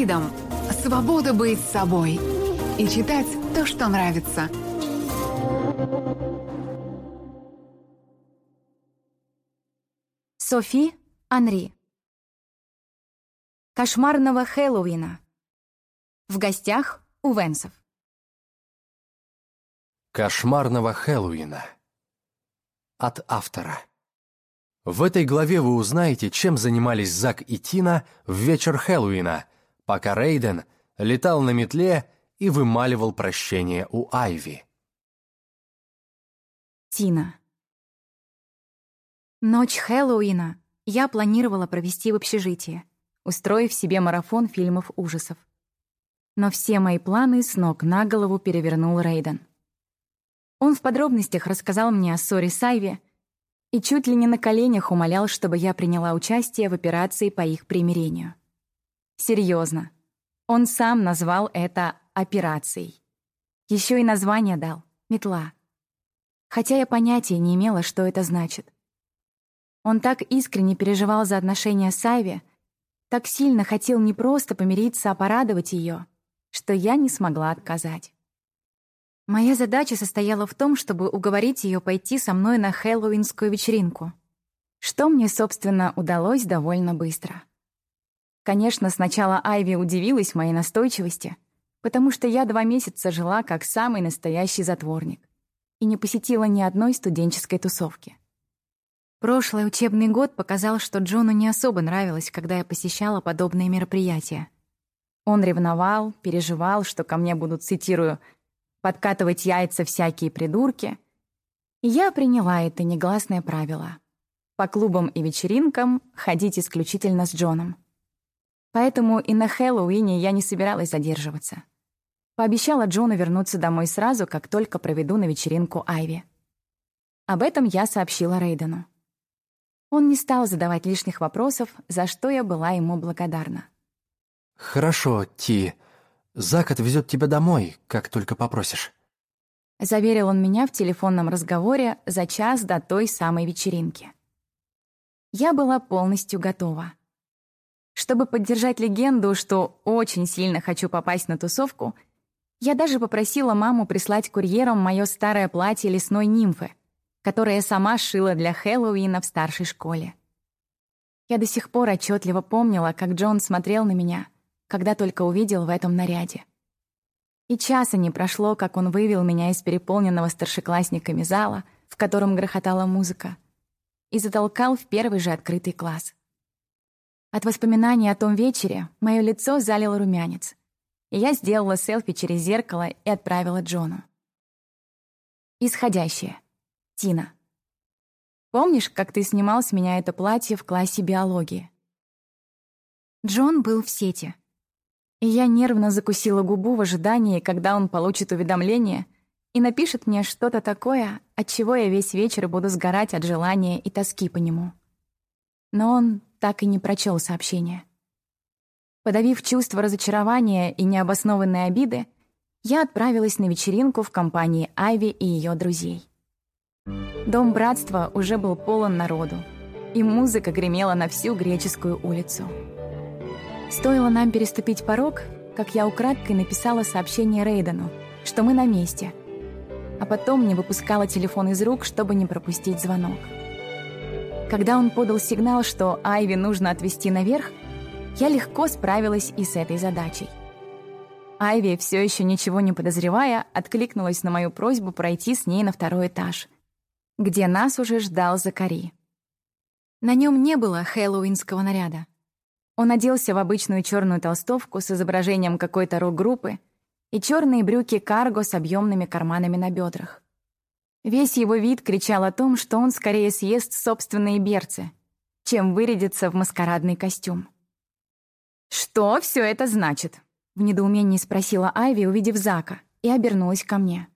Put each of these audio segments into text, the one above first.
Freedom – свобода быть собой и читать то, что нравится. Софи Анри. Кошмарного Хэллоуина. В гостях у Венсов. Кошмарного Хэллоуина. От автора. В этой главе вы узнаете, чем занимались Зак и Тина в вечер Хэллоуина, пока Рейден летал на метле и вымаливал прощение у Айви. Тина Ночь Хэллоуина я планировала провести в общежитии, устроив себе марафон фильмов ужасов. Но все мои планы с ног на голову перевернул Рейден. Он в подробностях рассказал мне о ссоре с Айви и чуть ли не на коленях умолял, чтобы я приняла участие в операции по их примирению. Серьезно. Он сам назвал это операцией. Еще и название дал — «Метла». Хотя я понятия не имела, что это значит. Он так искренне переживал за отношения с Айви, так сильно хотел не просто помириться, а порадовать ее, что я не смогла отказать. Моя задача состояла в том, чтобы уговорить ее пойти со мной на хэллоуинскую вечеринку, что мне, собственно, удалось довольно быстро. Конечно, сначала Айви удивилась моей настойчивости, потому что я два месяца жила как самый настоящий затворник и не посетила ни одной студенческой тусовки. Прошлый учебный год показал, что Джону не особо нравилось, когда я посещала подобные мероприятия. Он ревновал, переживал, что ко мне будут, цитирую, подкатывать яйца всякие придурки. И я приняла это негласное правило. По клубам и вечеринкам ходить исключительно с Джоном. Поэтому и на Хэллоуине я не собиралась задерживаться. Пообещала Джону вернуться домой сразу, как только проведу на вечеринку Айви. Об этом я сообщила Рейдену. Он не стал задавать лишних вопросов, за что я была ему благодарна. «Хорошо, Ти. Зак отвезет тебя домой, как только попросишь». Заверил он меня в телефонном разговоре за час до той самой вечеринки. Я была полностью готова. Чтобы поддержать легенду, что очень сильно хочу попасть на тусовку, я даже попросила маму прислать курьером мое старое платье лесной нимфы, которое сама шила для Хэллоуина в старшей школе. Я до сих пор отчетливо помнила, как Джон смотрел на меня — когда только увидел в этом наряде. И часа не прошло, как он вывел меня из переполненного старшеклассниками зала, в котором грохотала музыка, и затолкал в первый же открытый класс. От воспоминаний о том вечере мое лицо залило румянец, и я сделала селфи через зеркало и отправила Джону. Исходящее. Тина. Помнишь, как ты снимал с меня это платье в классе биологии? Джон был в сети — и я нервно закусила губу в ожидании, когда он получит уведомление и напишет мне что-то такое, от чего я весь вечер буду сгорать от желания и тоски по нему. Но он так и не прочел сообщение. Подавив чувство разочарования и необоснованной обиды, я отправилась на вечеринку в компании Айви и ее друзей. Дом братства уже был полон народу, и музыка гремела на всю греческую улицу. Стоило нам переступить порог, как я украдкой написала сообщение Рейдену, что мы на месте, а потом не выпускала телефон из рук, чтобы не пропустить звонок. Когда он подал сигнал, что Айви нужно отвезти наверх, я легко справилась и с этой задачей. Айви, все еще ничего не подозревая, откликнулась на мою просьбу пройти с ней на второй этаж, где нас уже ждал Закари. На нем не было хэллоуинского наряда. Он оделся в обычную черную толстовку с изображением какой-то рок-группы и черные брюки карго с объемными карманами на бедрах. Весь его вид кричал о том, что он скорее съест собственные берцы, чем вырядится в маскарадный костюм. «Что все это значит?» — в недоумении спросила Айви, увидев Зака, и обернулась ко мне.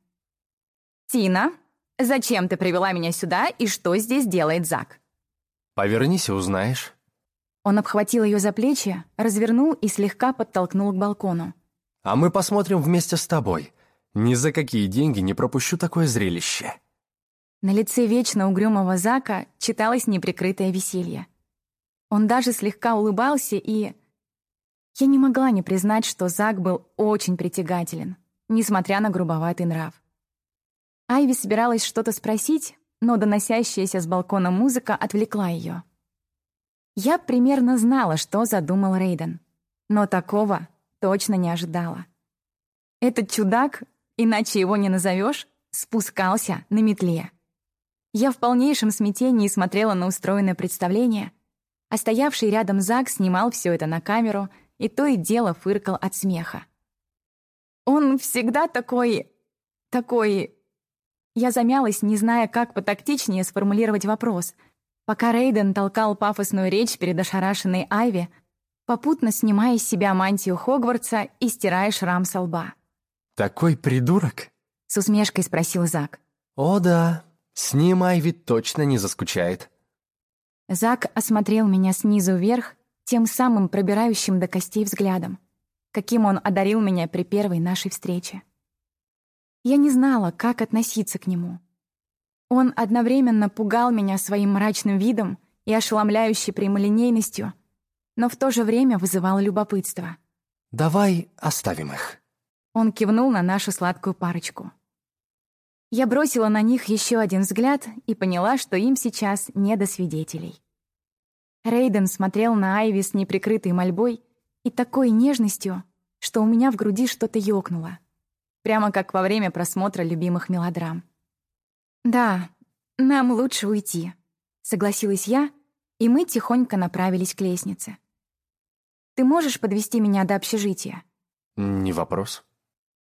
«Тина, зачем ты привела меня сюда и что здесь делает Зак?» «Повернись и узнаешь». Он обхватил ее за плечи, развернул и слегка подтолкнул к балкону. «А мы посмотрим вместе с тобой. Ни за какие деньги не пропущу такое зрелище». На лице вечно угрюмого Зака читалось неприкрытое веселье. Он даже слегка улыбался и... Я не могла не признать, что Зак был очень притягателен, несмотря на грубоватый нрав. Айви собиралась что-то спросить, но доносящаяся с балкона музыка отвлекла ее. Я примерно знала, что задумал Рейден, но такого точно не ожидала. Этот чудак, иначе его не назовешь, спускался на метле. Я в полнейшем смятении смотрела на устроенное представление, а стоявший рядом Зак снимал все это на камеру и то и дело фыркал от смеха. «Он всегда такой... такой...» Я замялась, не зная, как потактичнее сформулировать вопрос, пока Рейден толкал пафосную речь перед ошарашенной Айви, попутно снимая с себя мантию Хогвартса и стирая шрам со лба. «Такой придурок?» — с усмешкой спросил Зак. «О да, с ним Айви точно не заскучает». Зак осмотрел меня снизу вверх, тем самым пробирающим до костей взглядом, каким он одарил меня при первой нашей встрече. Я не знала, как относиться к нему. Он одновременно пугал меня своим мрачным видом и ошеломляющей прямолинейностью, но в то же время вызывал любопытство. «Давай оставим их». Он кивнул на нашу сладкую парочку. Я бросила на них еще один взгляд и поняла, что им сейчас не до свидетелей. Рейден смотрел на Айви с неприкрытой мольбой и такой нежностью, что у меня в груди что-то ёкнуло. Прямо как во время просмотра любимых мелодрам. «Да, нам лучше уйти», — согласилась я, и мы тихонько направились к лестнице. «Ты можешь подвести меня до общежития?» «Не вопрос».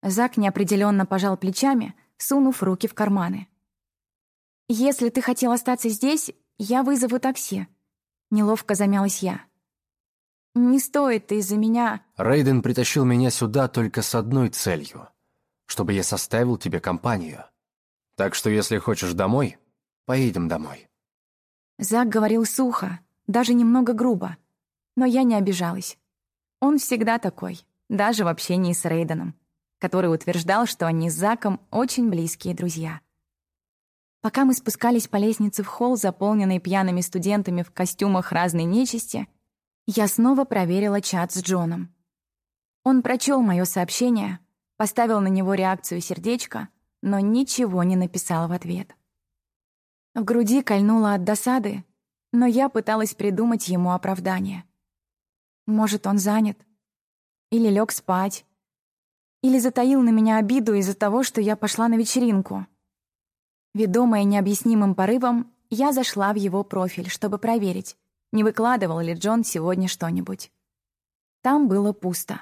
Зак неопределенно пожал плечами, сунув руки в карманы. «Если ты хотел остаться здесь, я вызову такси». Неловко замялась я. «Не стоит из-за меня...» Рейден притащил меня сюда только с одной целью. Чтобы я составил тебе компанию. Так что если хочешь домой, поедем домой. Зак говорил сухо, даже немного грубо. Но я не обижалась. Он всегда такой, даже в общении с Рейденом который утверждал, что они с Заком очень близкие друзья. Пока мы спускались по лестнице в холл, заполненный пьяными студентами в костюмах разной нечисти, я снова проверила чат с Джоном. Он прочел мое сообщение, поставил на него реакцию сердечко, но ничего не написал в ответ. В груди кольнуло от досады, но я пыталась придумать ему оправдание. Может, он занят? Или лег спать? Или затаил на меня обиду из-за того, что я пошла на вечеринку. Ведомая необъяснимым порывом, я зашла в его профиль, чтобы проверить, не выкладывал ли Джон сегодня что-нибудь. Там было пусто.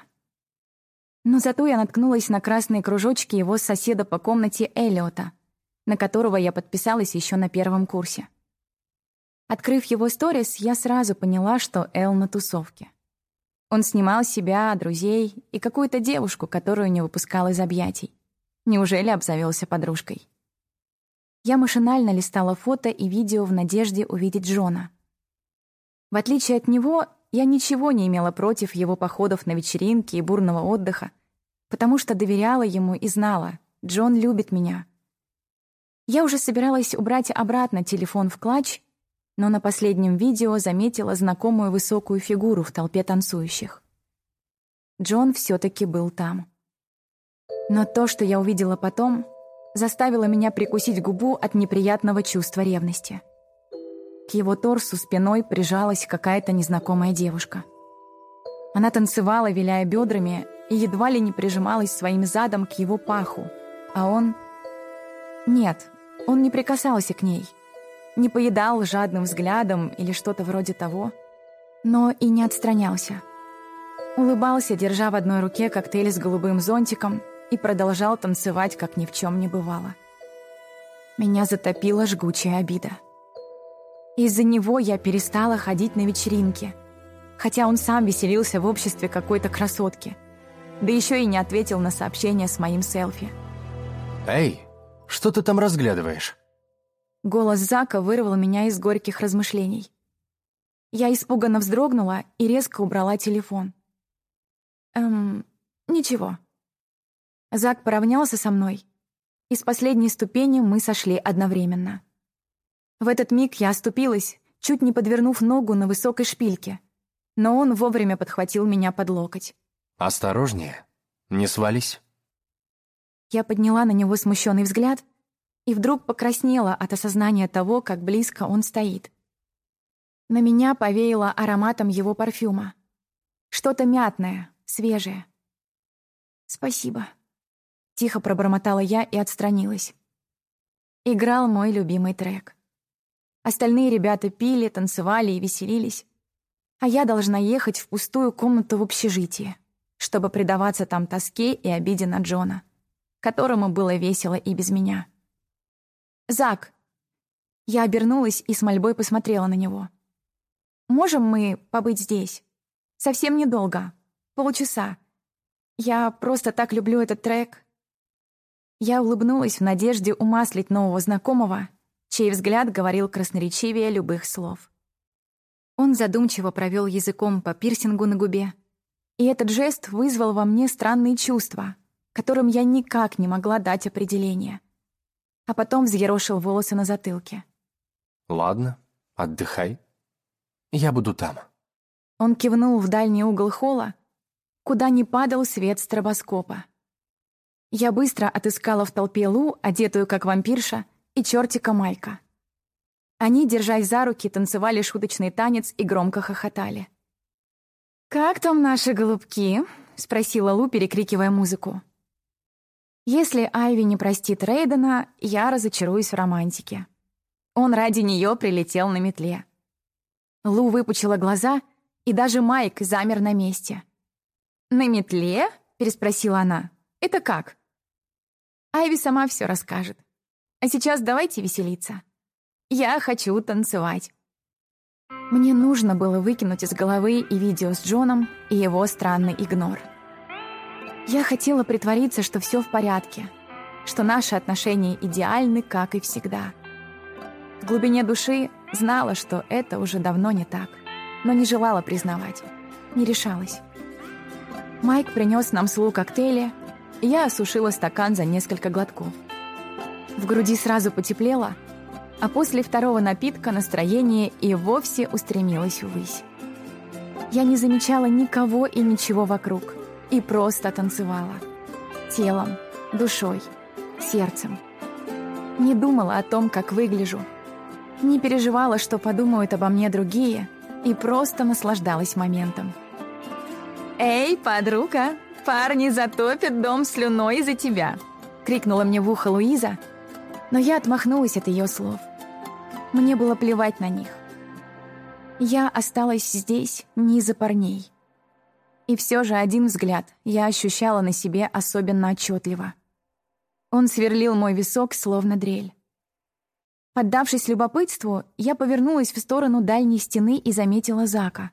Но зато я наткнулась на красные кружочки его соседа по комнате Эллиота, на которого я подписалась еще на первом курсе. Открыв его сторис, я сразу поняла, что Эл на тусовке. Он снимал себя, друзей и какую-то девушку, которую не выпускал из объятий. Неужели обзавелся подружкой? Я машинально листала фото и видео в надежде увидеть Джона. В отличие от него, я ничего не имела против его походов на вечеринки и бурного отдыха, потому что доверяла ему и знала, Джон любит меня. Я уже собиралась убрать обратно телефон в клатч, но на последнем видео заметила знакомую высокую фигуру в толпе танцующих. Джон все таки был там. Но то, что я увидела потом, заставило меня прикусить губу от неприятного чувства ревности. К его торсу спиной прижалась какая-то незнакомая девушка. Она танцевала, виляя бедрами, и едва ли не прижималась своим задом к его паху, а он... Нет, он не прикасался к ней — не поедал жадным взглядом или что-то вроде того, но и не отстранялся. Улыбался, держа в одной руке коктейль с голубым зонтиком и продолжал танцевать, как ни в чем не бывало. Меня затопила жгучая обида. Из-за него я перестала ходить на вечеринки, хотя он сам веселился в обществе какой-то красотки, да еще и не ответил на сообщение с моим селфи. «Эй, что ты там разглядываешь?» Голос Зака вырвал меня из горьких размышлений. Я испуганно вздрогнула и резко убрала телефон. Эм, ничего. Зак поравнялся со мной, и с последней ступени мы сошли одновременно. В этот миг я оступилась, чуть не подвернув ногу на высокой шпильке, но он вовремя подхватил меня под локоть. «Осторожнее, не свались». Я подняла на него смущенный взгляд и вдруг покраснела от осознания того, как близко он стоит. На меня повеяло ароматом его парфюма. Что-то мятное, свежее. «Спасибо», — тихо пробормотала я и отстранилась. Играл мой любимый трек. Остальные ребята пили, танцевали и веселились, а я должна ехать в пустую комнату в общежитии, чтобы предаваться там тоске и обиде на Джона, которому было весело и без меня. «Зак!» Я обернулась и с мольбой посмотрела на него. «Можем мы побыть здесь? Совсем недолго. Полчаса. Я просто так люблю этот трек». Я улыбнулась в надежде умаслить нового знакомого, чей взгляд говорил красноречивее любых слов. Он задумчиво провел языком по пирсингу на губе, и этот жест вызвал во мне странные чувства, которым я никак не могла дать определение — а потом взъерошил волосы на затылке. «Ладно, отдыхай. Я буду там». Он кивнул в дальний угол холла, куда не падал свет стробоскопа. Я быстро отыскала в толпе Лу, одетую как вампирша, и чертика Майка. Они, держась за руки, танцевали шуточный танец и громко хохотали. «Как там наши голубки?» — спросила Лу, перекрикивая музыку. Если Айви не простит Рейдена, я разочаруюсь в романтике. Он ради нее прилетел на метле. Лу выпучила глаза, и даже Майк замер на месте. «На метле?» — переспросила она. «Это как?» Айви сама все расскажет. А сейчас давайте веселиться. Я хочу танцевать. Мне нужно было выкинуть из головы и видео с Джоном, и его странный игнор. Я хотела притвориться, что все в порядке, что наши отношения идеальны, как и всегда. В глубине души знала, что это уже давно не так, но не желала признавать, не решалась. Майк принес нам с Лу коктейли, и я осушила стакан за несколько глотков. В груди сразу потеплело, а после второго напитка настроение и вовсе устремилось ввысь. Я не замечала никого и ничего вокруг — и просто танцевала. Телом, душой, сердцем. Не думала о том, как выгляжу. Не переживала, что подумают обо мне другие, и просто наслаждалась моментом. «Эй, подруга, парни затопят дом слюной из-за тебя!» — крикнула мне в ухо Луиза, но я отмахнулась от ее слов. Мне было плевать на них. Я осталась здесь не из-за парней. И все же один взгляд я ощущала на себе особенно отчетливо. Он сверлил мой висок, словно дрель. Поддавшись любопытству, я повернулась в сторону дальней стены и заметила Зака.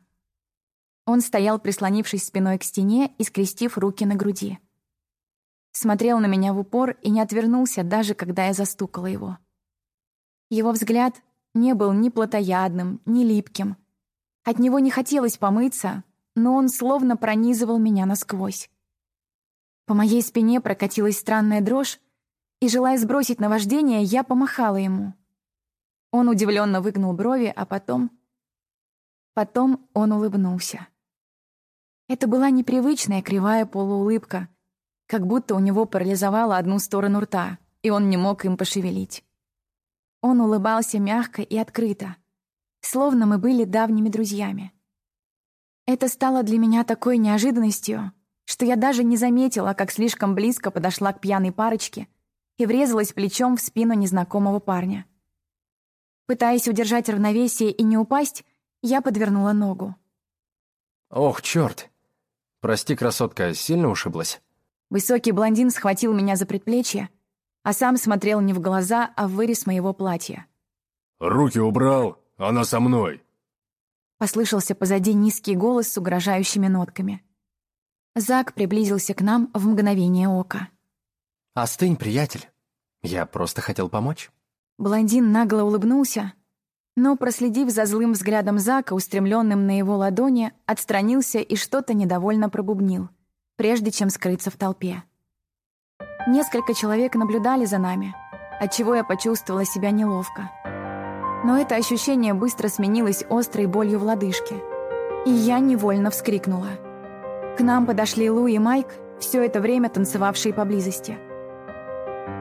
Он стоял, прислонившись спиной к стене и скрестив руки на груди. Смотрел на меня в упор и не отвернулся, даже когда я застукала его. Его взгляд не был ни плотоядным, ни липким. От него не хотелось помыться, но он словно пронизывал меня насквозь. По моей спине прокатилась странная дрожь, и, желая сбросить наваждение, я помахала ему. Он удивленно выгнул брови, а потом... Потом он улыбнулся. Это была непривычная кривая полуулыбка, как будто у него парализовало одну сторону рта, и он не мог им пошевелить. Он улыбался мягко и открыто, словно мы были давними друзьями. Это стало для меня такой неожиданностью, что я даже не заметила, как слишком близко подошла к пьяной парочке и врезалась плечом в спину незнакомого парня. Пытаясь удержать равновесие и не упасть, я подвернула ногу. «Ох, черт! Прости, красотка, сильно ушиблась?» Высокий блондин схватил меня за предплечье, а сам смотрел не в глаза, а в вырез моего платья. «Руки убрал, она со мной!» Послышался позади низкий голос с угрожающими нотками. Зак приблизился к нам в мгновение ока. «Остынь, приятель. Я просто хотел помочь». Блондин нагло улыбнулся, но, проследив за злым взглядом Зака, устремленным на его ладони, отстранился и что-то недовольно пробубнил, прежде чем скрыться в толпе. Несколько человек наблюдали за нами, отчего я почувствовала себя неловко. Но это ощущение быстро сменилось острой болью в лодыжке. И я невольно вскрикнула. К нам подошли Лу и Майк, все это время танцевавшие поблизости.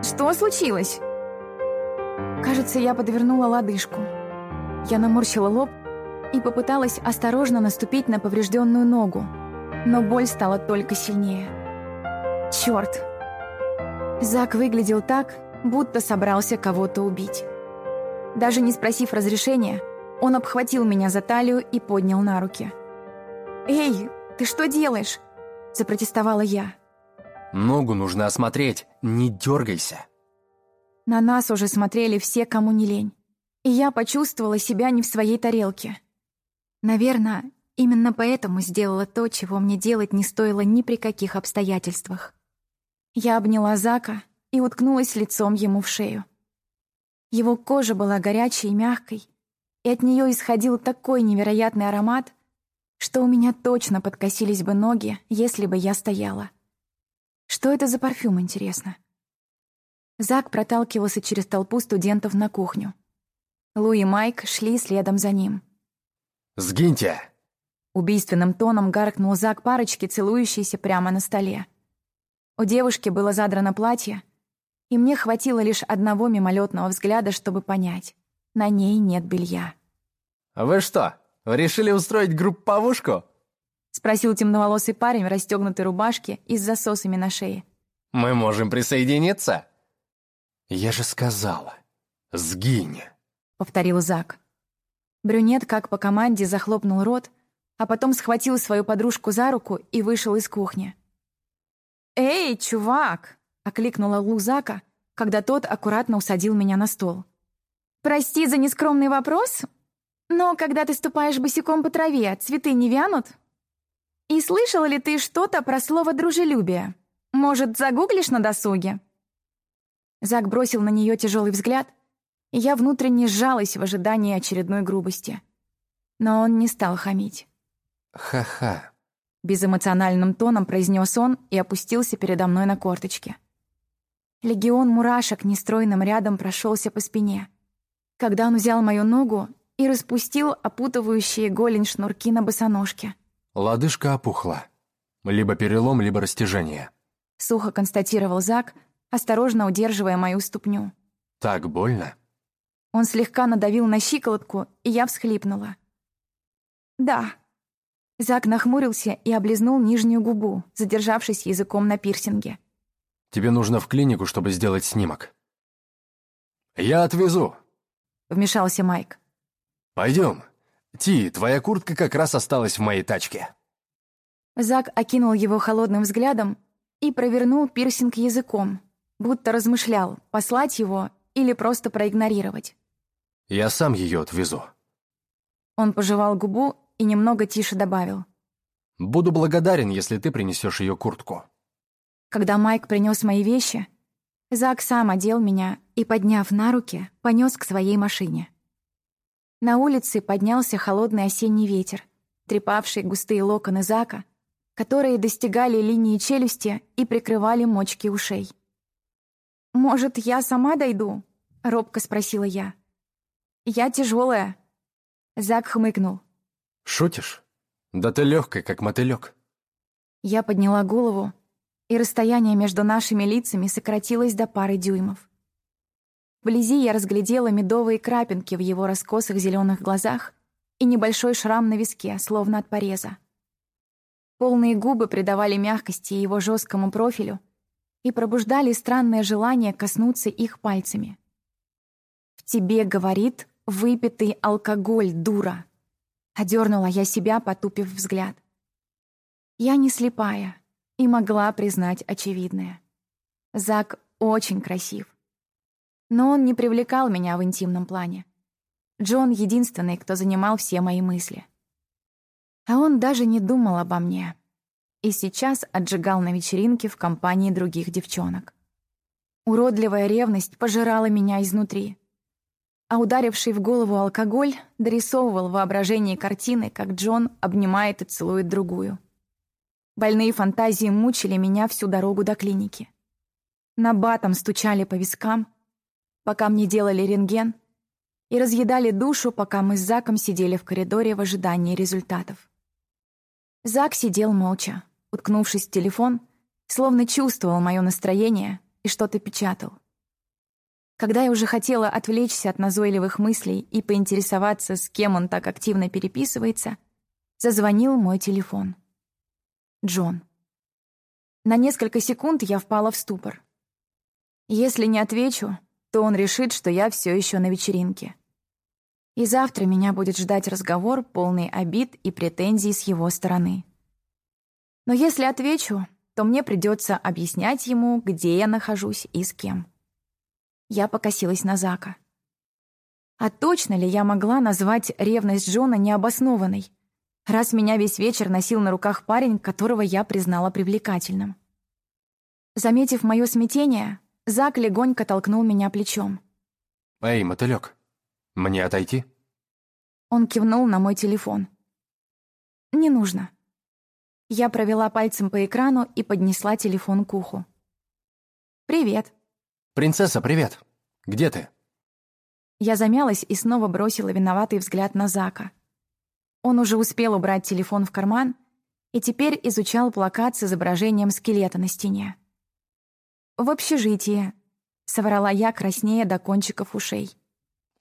«Что случилось?» Кажется, я подвернула лодыжку. Я наморщила лоб и попыталась осторожно наступить на поврежденную ногу, но боль стала только сильнее. Черт! Зак выглядел так, будто собрался кого-то убить. Даже не спросив разрешения, он обхватил меня за талию и поднял на руки. «Эй, ты что делаешь?» – запротестовала я. «Ногу нужно осмотреть, не дергайся». На нас уже смотрели все, кому не лень. И я почувствовала себя не в своей тарелке. Наверное, именно поэтому сделала то, чего мне делать не стоило ни при каких обстоятельствах. Я обняла Зака и уткнулась лицом ему в шею. Его кожа была горячей и мягкой, и от нее исходил такой невероятный аромат, что у меня точно подкосились бы ноги, если бы я стояла. Что это за парфюм, интересно? Зак проталкивался через толпу студентов на кухню. Лу и Майк шли следом за ним. «Сгиньте!» Убийственным тоном гаркнул Зак парочки, целующейся прямо на столе. У девушки было задрано платье, и мне хватило лишь одного мимолетного взгляда, чтобы понять. На ней нет белья. «Вы что, решили устроить групповушку?» — спросил темноволосый парень в расстегнутой рубашке и с засосами на шее. «Мы можем присоединиться?» «Я же сказала, сгинь!» — повторил Зак. Брюнет, как по команде, захлопнул рот, а потом схватил свою подружку за руку и вышел из кухни. «Эй, чувак!» — окликнула Лузака, когда тот аккуратно усадил меня на стол. «Прости за нескромный вопрос, но когда ты ступаешь босиком по траве, цветы не вянут? И слышала ли ты что-то про слово «дружелюбие»? Может, загуглишь на досуге?» Зак бросил на нее тяжелый взгляд, и я внутренне сжалась в ожидании очередной грубости. Но он не стал хамить. «Ха-ха», Безэмоциональным тоном произнес он и опустился передо мной на корточки. Легион мурашек нестройным рядом прошелся по спине. Когда он взял мою ногу и распустил опутывающие голень шнурки на босоножке. Лодыжка опухла. Либо перелом, либо растяжение. Сухо констатировал Зак, осторожно удерживая мою ступню. Так больно? Он слегка надавил на щиколотку, и я всхлипнула. «Да», Зак нахмурился и облизнул нижнюю губу, задержавшись языком на пирсинге. «Тебе нужно в клинику, чтобы сделать снимок». «Я отвезу», — вмешался Майк. «Пойдем. Ти, твоя куртка как раз осталась в моей тачке». Зак окинул его холодным взглядом и провернул пирсинг языком, будто размышлял, послать его или просто проигнорировать. «Я сам ее отвезу». Он пожевал губу и немного тише добавил. «Буду благодарен, если ты принесешь ее куртку». Когда Майк принес мои вещи, Зак сам одел меня и, подняв на руки, понес к своей машине. На улице поднялся холодный осенний ветер, трепавший густые локоны Зака, которые достигали линии челюсти и прикрывали мочки ушей. «Может, я сама дойду?» — робко спросила я. «Я тяжелая. Зак хмыкнул. «Шутишь? Да ты легкая, как мотылек. Я подняла голову, и расстояние между нашими лицами сократилось до пары дюймов. Вблизи я разглядела медовые крапинки в его раскосых зеленых глазах и небольшой шрам на виске, словно от пореза. Полные губы придавали мягкости его жесткому профилю и пробуждали странное желание коснуться их пальцами. «В тебе, — говорит, — выпитый алкоголь, дура!» Одернула я себя, потупив взгляд. Я не слепая и могла признать очевидное. Зак очень красив. Но он не привлекал меня в интимном плане. Джон — единственный, кто занимал все мои мысли. А он даже не думал обо мне. И сейчас отжигал на вечеринке в компании других девчонок. Уродливая ревность пожирала меня изнутри а ударивший в голову алкоголь дорисовывал в воображении картины, как Джон обнимает и целует другую. Больные фантазии мучили меня всю дорогу до клиники. На батом стучали по вискам, пока мне делали рентген, и разъедали душу, пока мы с Заком сидели в коридоре в ожидании результатов. Зак сидел молча, уткнувшись в телефон, словно чувствовал мое настроение и что-то печатал. Когда я уже хотела отвлечься от назойливых мыслей и поинтересоваться, с кем он так активно переписывается, зазвонил мой телефон. Джон. На несколько секунд я впала в ступор. Если не отвечу, то он решит, что я все еще на вечеринке. И завтра меня будет ждать разговор, полный обид и претензий с его стороны. Но если отвечу, то мне придется объяснять ему, где я нахожусь и с кем. Я покосилась на Зака. А точно ли я могла назвать ревность Джона необоснованной, раз меня весь вечер носил на руках парень, которого я признала привлекательным? Заметив мое смятение, Зак легонько толкнул меня плечом. «Эй, мотылёк, мне отойти?» Он кивнул на мой телефон. «Не нужно». Я провела пальцем по экрану и поднесла телефон к уху. «Привет», «Принцесса, привет! Где ты?» Я замялась и снова бросила виноватый взгляд на Зака. Он уже успел убрать телефон в карман и теперь изучал плакат с изображением скелета на стене. «В общежитии», — соврала я, краснея до кончиков ушей.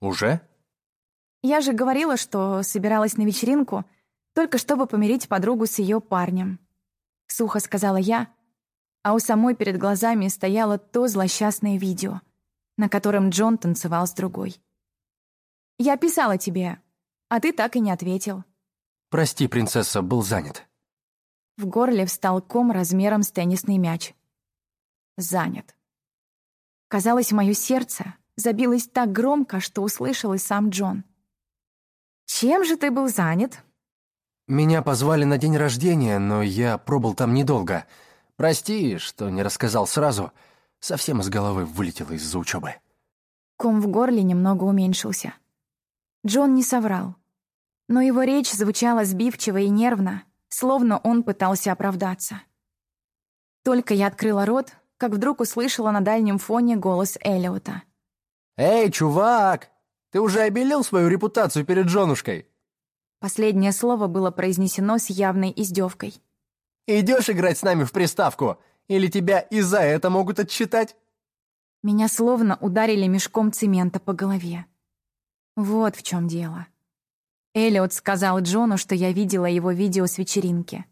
«Уже?» «Я же говорила, что собиралась на вечеринку, только чтобы помирить подругу с ее парнем», — сухо сказала я, а у самой перед глазами стояло то злосчастное видео, на котором Джон танцевал с другой. «Я писала тебе, а ты так и не ответил». «Прости, принцесса, был занят». В горле встал ком размером с теннисный мяч. Занят. Казалось, мое сердце забилось так громко, что услышал и сам Джон. «Чем же ты был занят?» «Меня позвали на день рождения, но я пробыл там недолго», Прости, что не рассказал сразу. Совсем из головы вылетело из-за учебы. Ком в горле немного уменьшился. Джон не соврал. Но его речь звучала сбивчиво и нервно, словно он пытался оправдаться. Только я открыла рот, как вдруг услышала на дальнем фоне голос Эллиота. «Эй, чувак! Ты уже обелил свою репутацию перед женушкой?» Последнее слово было произнесено с явной издевкой. Идешь играть с нами в приставку? Или тебя и за это могут отчитать?» Меня словно ударили мешком цемента по голове. Вот в чем дело. Эллиот сказал Джону, что я видела его видео с вечеринки.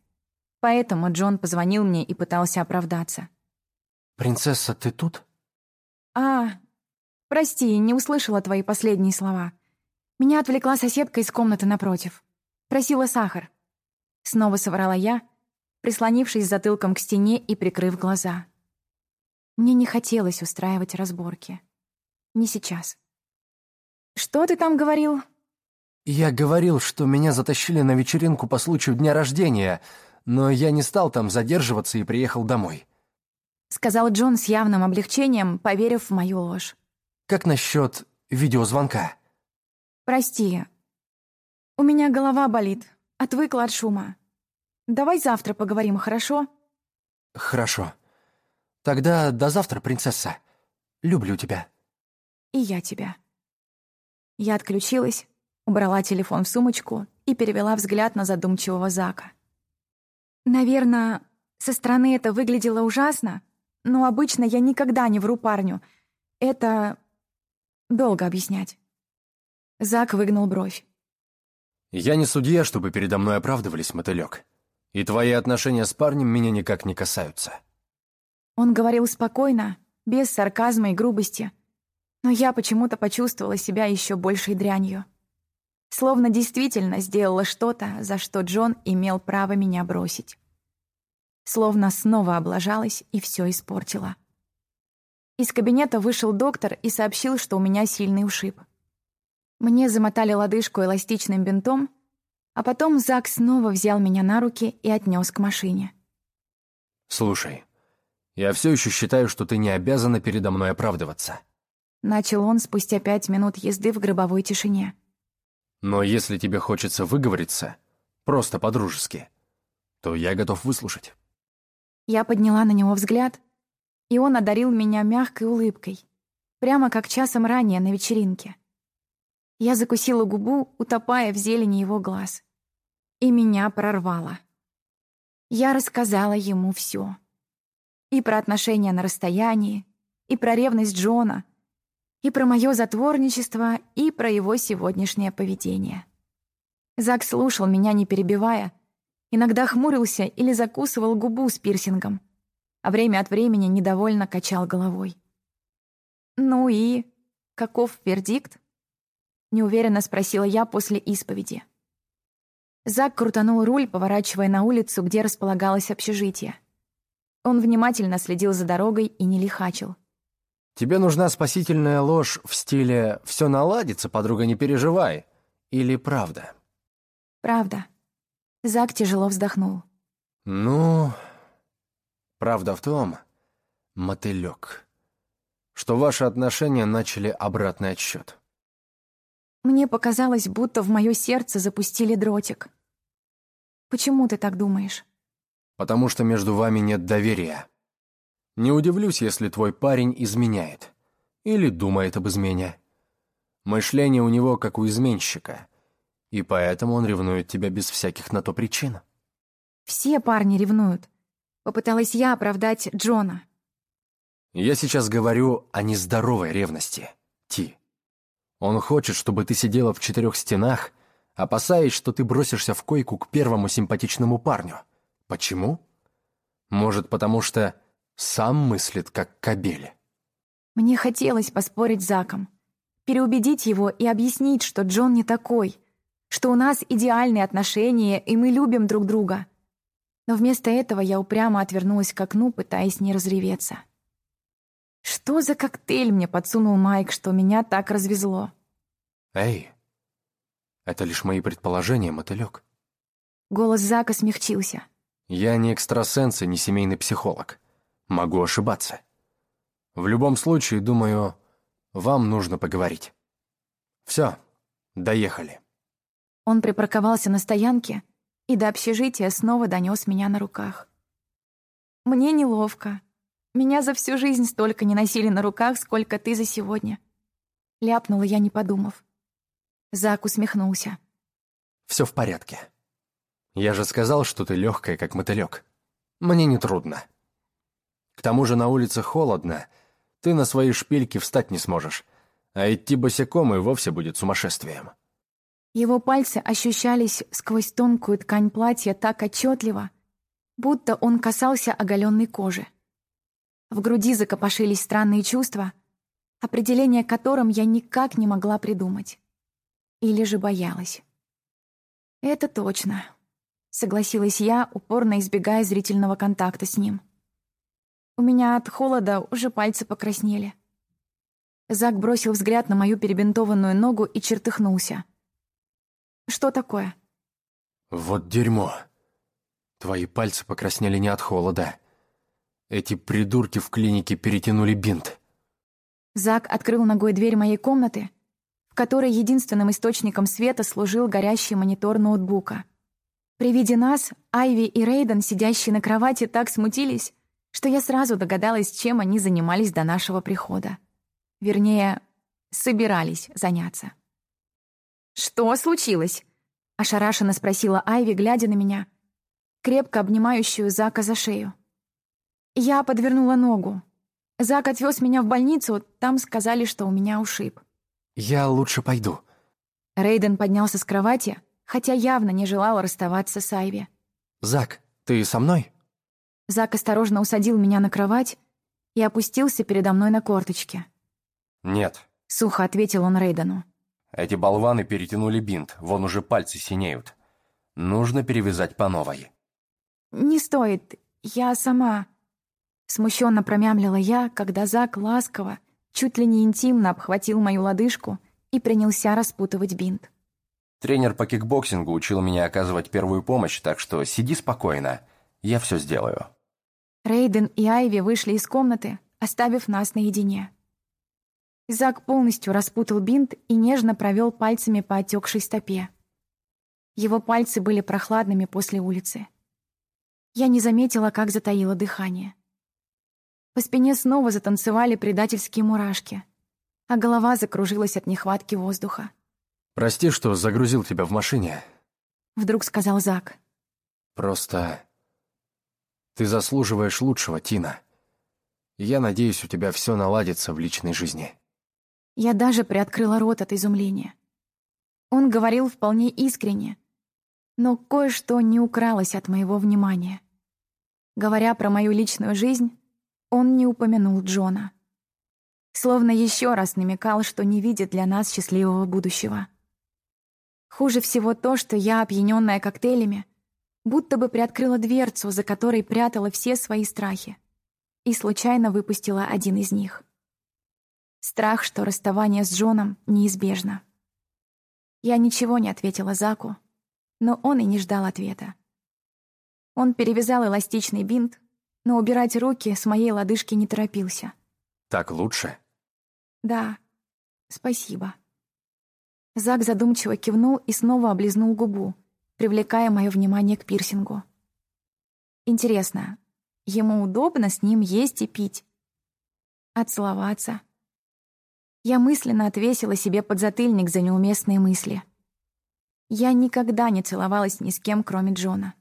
Поэтому Джон позвонил мне и пытался оправдаться. «Принцесса, ты тут?» «А, прости, не услышала твои последние слова. Меня отвлекла соседка из комнаты напротив. Просила сахар». Снова соврала я, прислонившись затылком к стене и прикрыв глаза. Мне не хотелось устраивать разборки. Не сейчас. «Что ты там говорил?» «Я говорил, что меня затащили на вечеринку по случаю дня рождения, но я не стал там задерживаться и приехал домой», — сказал Джон с явным облегчением, поверив в мою ложь. «Как насчет видеозвонка?» «Прости. У меня голова болит. Отвыкла от шума. Давай завтра поговорим, хорошо?» «Хорошо. Тогда до завтра, принцесса. Люблю тебя». «И я тебя». Я отключилась, убрала телефон в сумочку и перевела взгляд на задумчивого Зака. Наверное, со стороны это выглядело ужасно, но обычно я никогда не вру парню. Это... долго объяснять. Зак выгнул бровь. «Я не судья, чтобы передо мной оправдывались, мотылёк. И твои отношения с парнем меня никак не касаются». Он говорил спокойно, без сарказма и грубости, но я почему-то почувствовала себя еще большей дрянью. Словно действительно сделала что-то, за что Джон имел право меня бросить. Словно снова облажалась и все испортила. Из кабинета вышел доктор и сообщил, что у меня сильный ушиб. Мне замотали лодыжку эластичным бинтом, а потом Зак снова взял меня на руки и отнес к машине. «Слушай, я все еще считаю, что ты не обязана передо мной оправдываться». Начал он спустя пять минут езды в гробовой тишине. «Но если тебе хочется выговориться, просто по-дружески, то я готов выслушать». Я подняла на него взгляд, и он одарил меня мягкой улыбкой, прямо как часом ранее на вечеринке. Я закусила губу, утопая в зелени его глаз. И меня прорвало. Я рассказала ему все. И про отношения на расстоянии, и про ревность Джона, и про мое затворничество, и про его сегодняшнее поведение. Зак слушал меня, не перебивая, иногда хмурился или закусывал губу с пирсингом, а время от времени недовольно качал головой. «Ну и каков вердикт?» — неуверенно спросила я после исповеди. Зак крутанул руль, поворачивая на улицу, где располагалось общежитие. Он внимательно следил за дорогой и не лихачил. «Тебе нужна спасительная ложь в стиле «все наладится, подруга, не переживай» или «правда»?» «Правда». Зак тяжело вздохнул. «Ну, правда в том, мотылек, что ваши отношения начали обратный отсчет. Мне показалось, будто в мое сердце запустили дротик. Почему ты так думаешь? Потому что между вами нет доверия. Не удивлюсь, если твой парень изменяет. Или думает об измене. Мышление у него как у изменщика. И поэтому он ревнует тебя без всяких на то причин. Все парни ревнуют. Попыталась я оправдать Джона. Я сейчас говорю о нездоровой ревности, Ти. Он хочет, чтобы ты сидела в четырех стенах, опасаясь, что ты бросишься в койку к первому симпатичному парню. Почему? Может, потому что сам мыслит, как кобель. Мне хотелось поспорить с Заком, переубедить его и объяснить, что Джон не такой, что у нас идеальные отношения, и мы любим друг друга. Но вместо этого я упрямо отвернулась к окну, пытаясь не разреветься. Что за коктейль мне подсунул Майк, что меня так развезло? Эй, это лишь мои предположения, мотылек. Голос Зака смягчился. Я не экстрасенс и не семейный психолог. Могу ошибаться. В любом случае, думаю, вам нужно поговорить. Все, доехали. Он припарковался на стоянке и до общежития снова донес меня на руках. Мне неловко. Меня за всю жизнь столько не носили на руках, сколько ты за сегодня. Ляпнула я, не подумав. Зак усмехнулся. Все в порядке. Я же сказал, что ты легкая, как мотылек. Мне не трудно. К тому же на улице холодно, ты на свои шпильки встать не сможешь, а идти босиком и вовсе будет сумасшествием. Его пальцы ощущались сквозь тонкую ткань платья так отчетливо, будто он касался оголенной кожи. В груди закопошились странные чувства, определение которым я никак не могла придумать. Или же боялась. «Это точно», — согласилась я, упорно избегая зрительного контакта с ним. У меня от холода уже пальцы покраснели. Зак бросил взгляд на мою перебинтованную ногу и чертыхнулся. «Что такое?» «Вот дерьмо. Твои пальцы покраснели не от холода, эти придурки в клинике перетянули бинт. Зак открыл ногой дверь моей комнаты, в которой единственным источником света служил горящий монитор ноутбука. При виде нас Айви и Рейден, сидящие на кровати, так смутились, что я сразу догадалась, чем они занимались до нашего прихода. Вернее, собирались заняться. «Что случилось?» — ошарашенно спросила Айви, глядя на меня, крепко обнимающую Зака за шею. Я подвернула ногу. Зак отвез меня в больницу, там сказали, что у меня ушиб. «Я лучше пойду». Рейден поднялся с кровати, хотя явно не желал расставаться с Айви. «Зак, ты со мной?» Зак осторожно усадил меня на кровать и опустился передо мной на корточки. «Нет», — сухо ответил он Рейдену. «Эти болваны перетянули бинт, вон уже пальцы синеют. Нужно перевязать по новой». «Не стоит, я сама...» Смущенно промямлила я, когда Зак ласково, чуть ли не интимно обхватил мою лодыжку и принялся распутывать бинт. «Тренер по кикбоксингу учил меня оказывать первую помощь, так что сиди спокойно, я все сделаю». Рейден и Айви вышли из комнаты, оставив нас наедине. Зак полностью распутал бинт и нежно провел пальцами по отекшей стопе. Его пальцы были прохладными после улицы. Я не заметила, как затаило дыхание. По спине снова затанцевали предательские мурашки, а голова закружилась от нехватки воздуха. «Прости, что загрузил тебя в машине», — вдруг сказал Зак. «Просто Ты заслуживаешь лучшего, Тина. Я надеюсь, у тебя все наладится в личной жизни». Я даже приоткрыла рот от изумления. Он говорил вполне искренне, но кое-что не укралось от моего внимания. Говоря про мою личную жизнь, он не упомянул Джона. Словно еще раз намекал, что не видит для нас счастливого будущего. Хуже всего то, что я, опьяненная коктейлями, будто бы приоткрыла дверцу, за которой прятала все свои страхи, и случайно выпустила один из них. Страх, что расставание с Джоном неизбежно. Я ничего не ответила Заку, но он и не ждал ответа. Он перевязал эластичный бинт, но убирать руки с моей лодыжки не торопился. «Так лучше?» «Да, спасибо». Зак задумчиво кивнул и снова облизнул губу, привлекая мое внимание к пирсингу. Интересно, ему удобно с ним есть и пить? Отцеловаться? Я мысленно отвесила себе подзатыльник за неуместные мысли. Я никогда не целовалась ни с кем, кроме Джона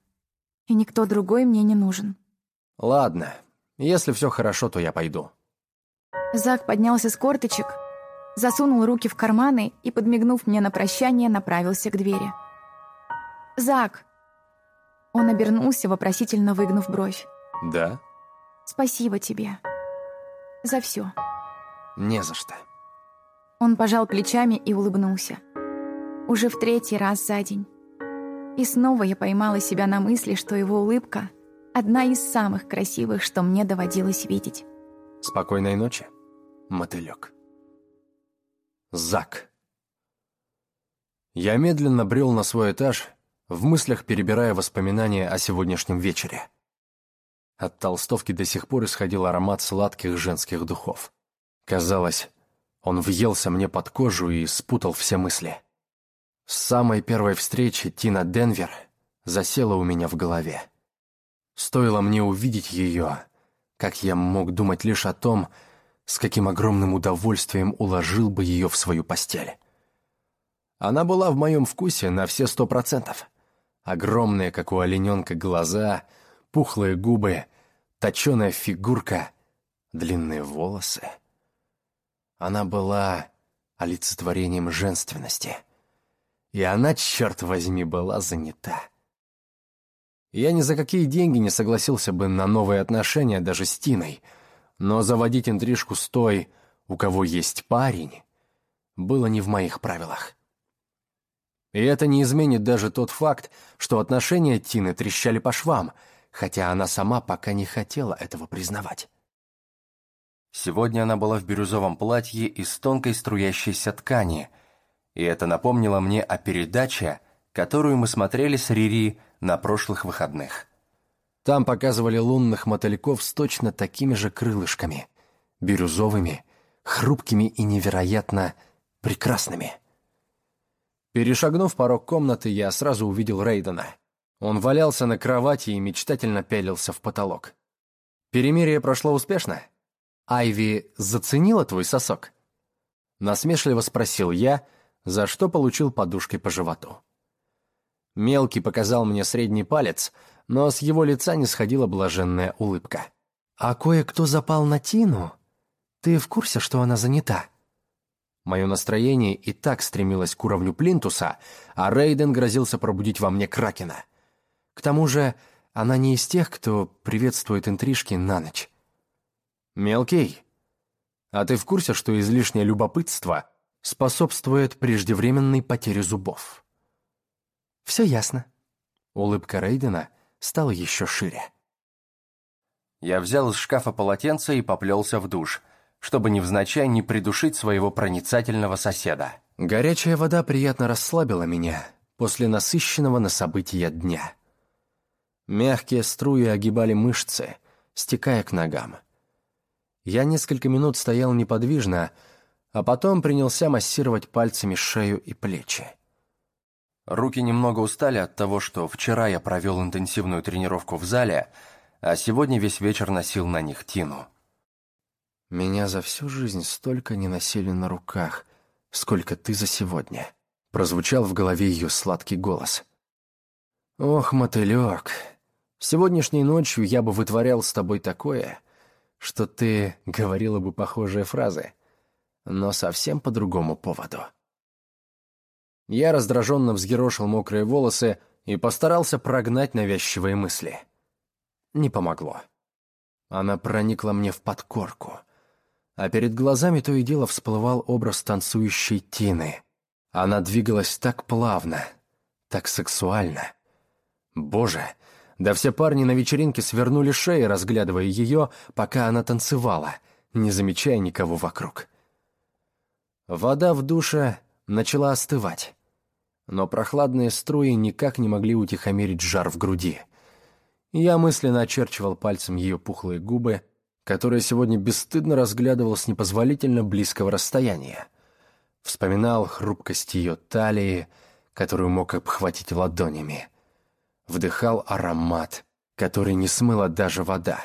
и никто другой мне не нужен. Ладно, если все хорошо, то я пойду. Зак поднялся с корточек, засунул руки в карманы и, подмигнув мне на прощание, направился к двери. «Зак!» Он обернулся, вопросительно выгнув бровь. «Да?» «Спасибо тебе. За все. «Не за что». Он пожал плечами и улыбнулся. Уже в третий раз за день. И снова я поймала себя на мысли, что его улыбка — одна из самых красивых, что мне доводилось видеть. Спокойной ночи, мотылек. Зак. Я медленно брел на свой этаж, в мыслях перебирая воспоминания о сегодняшнем вечере. От толстовки до сих пор исходил аромат сладких женских духов. Казалось, он въелся мне под кожу и спутал все мысли. С самой первой встречи Тина Денвер засела у меня в голове. Стоило мне увидеть ее, как я мог думать лишь о том, с каким огромным удовольствием уложил бы ее в свою постель. Она была в моем вкусе на все сто процентов. Огромные, как у олененка, глаза, пухлые губы, точеная фигурка, длинные волосы. Она была олицетворением женственности — и она, черт возьми, была занята. Я ни за какие деньги не согласился бы на новые отношения даже с Тиной, но заводить интрижку с той, у кого есть парень, было не в моих правилах. И это не изменит даже тот факт, что отношения Тины трещали по швам, хотя она сама пока не хотела этого признавать. Сегодня она была в бирюзовом платье из тонкой струящейся ткани – и это напомнило мне о передаче, которую мы смотрели с Рири на прошлых выходных. Там показывали лунных мотыльков с точно такими же крылышками, бирюзовыми, хрупкими и невероятно прекрасными. Перешагнув порог комнаты, я сразу увидел Рейдена. Он валялся на кровати и мечтательно пялился в потолок. Перемирие прошло успешно? Айви заценила твой сосок? Насмешливо спросил я, за что получил подушкой по животу. Мелкий показал мне средний палец, но с его лица не сходила блаженная улыбка. «А кое-кто запал на Тину? Ты в курсе, что она занята?» Мое настроение и так стремилось к уровню плинтуса, а Рейден грозился пробудить во мне Кракена. К тому же она не из тех, кто приветствует интрижки на ночь. «Мелкий, а ты в курсе, что излишнее любопытство способствует преждевременной потере зубов. Все ясно. Улыбка Рейдена стала еще шире. Я взял из шкафа полотенце и поплелся в душ, чтобы невзначай не придушить своего проницательного соседа. Горячая вода приятно расслабила меня после насыщенного на события дня. Мягкие струи огибали мышцы, стекая к ногам. Я несколько минут стоял неподвижно, а потом принялся массировать пальцами шею и плечи. Руки немного устали от того, что вчера я провел интенсивную тренировку в зале, а сегодня весь вечер носил на них Тину. «Меня за всю жизнь столько не носили на руках, сколько ты за сегодня», прозвучал в голове ее сладкий голос. «Ох, мотылек, Сегодняшней ночью я бы вытворял с тобой такое, что ты говорила бы похожие фразы, но совсем по другому поводу. Я раздраженно взъерошил мокрые волосы и постарался прогнать навязчивые мысли. Не помогло. Она проникла мне в подкорку, а перед глазами то и дело всплывал образ танцующей Тины. Она двигалась так плавно, так сексуально. Боже, да все парни на вечеринке свернули шеи, разглядывая ее, пока она танцевала, не замечая никого вокруг. Вода в душе начала остывать, но прохладные струи никак не могли утихомирить жар в груди. Я мысленно очерчивал пальцем ее пухлые губы, которые сегодня бесстыдно разглядывал с непозволительно близкого расстояния. Вспоминал хрупкость ее талии, которую мог обхватить ладонями. Вдыхал аромат, который не смыла даже вода.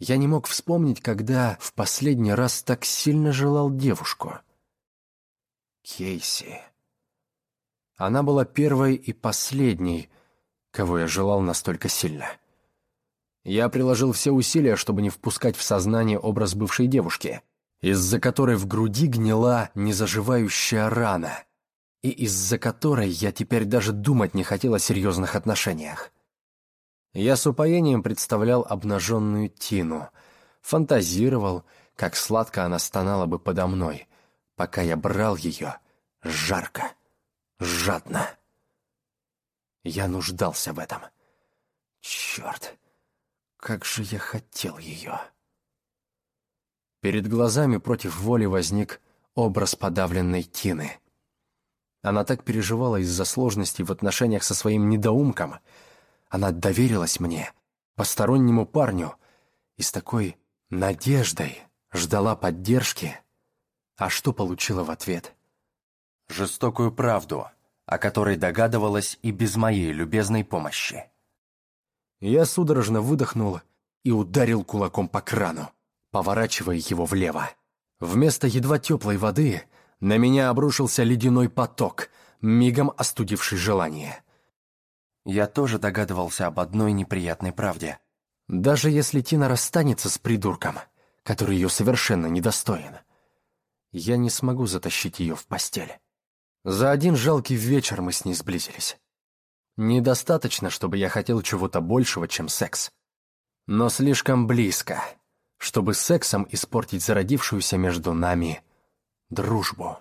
Я не мог вспомнить, когда в последний раз так сильно желал девушку. Кейси. Она была первой и последней, кого я желал настолько сильно. Я приложил все усилия, чтобы не впускать в сознание образ бывшей девушки, из-за которой в груди гнила незаживающая рана, и из-за которой я теперь даже думать не хотел о серьезных отношениях. Я с упоением представлял обнаженную Тину, фантазировал, как сладко она стонала бы подо мной, пока я брал ее жарко, жадно. Я нуждался в этом. Черт, как же я хотел ее. Перед глазами против воли возник образ подавленной Тины. Она так переживала из-за сложностей в отношениях со своим недоумком — она доверилась мне, постороннему парню, и с такой надеждой ждала поддержки. А что получила в ответ? Жестокую правду, о которой догадывалась и без моей любезной помощи. Я судорожно выдохнул и ударил кулаком по крану, поворачивая его влево. Вместо едва теплой воды на меня обрушился ледяной поток, мигом остудивший желание. Я тоже догадывался об одной неприятной правде. Даже если Тина расстанется с придурком, который ее совершенно недостоин, я не смогу затащить ее в постель. За один жалкий вечер мы с ней сблизились. Недостаточно, чтобы я хотел чего-то большего, чем секс. Но слишком близко, чтобы сексом испортить зародившуюся между нами дружбу.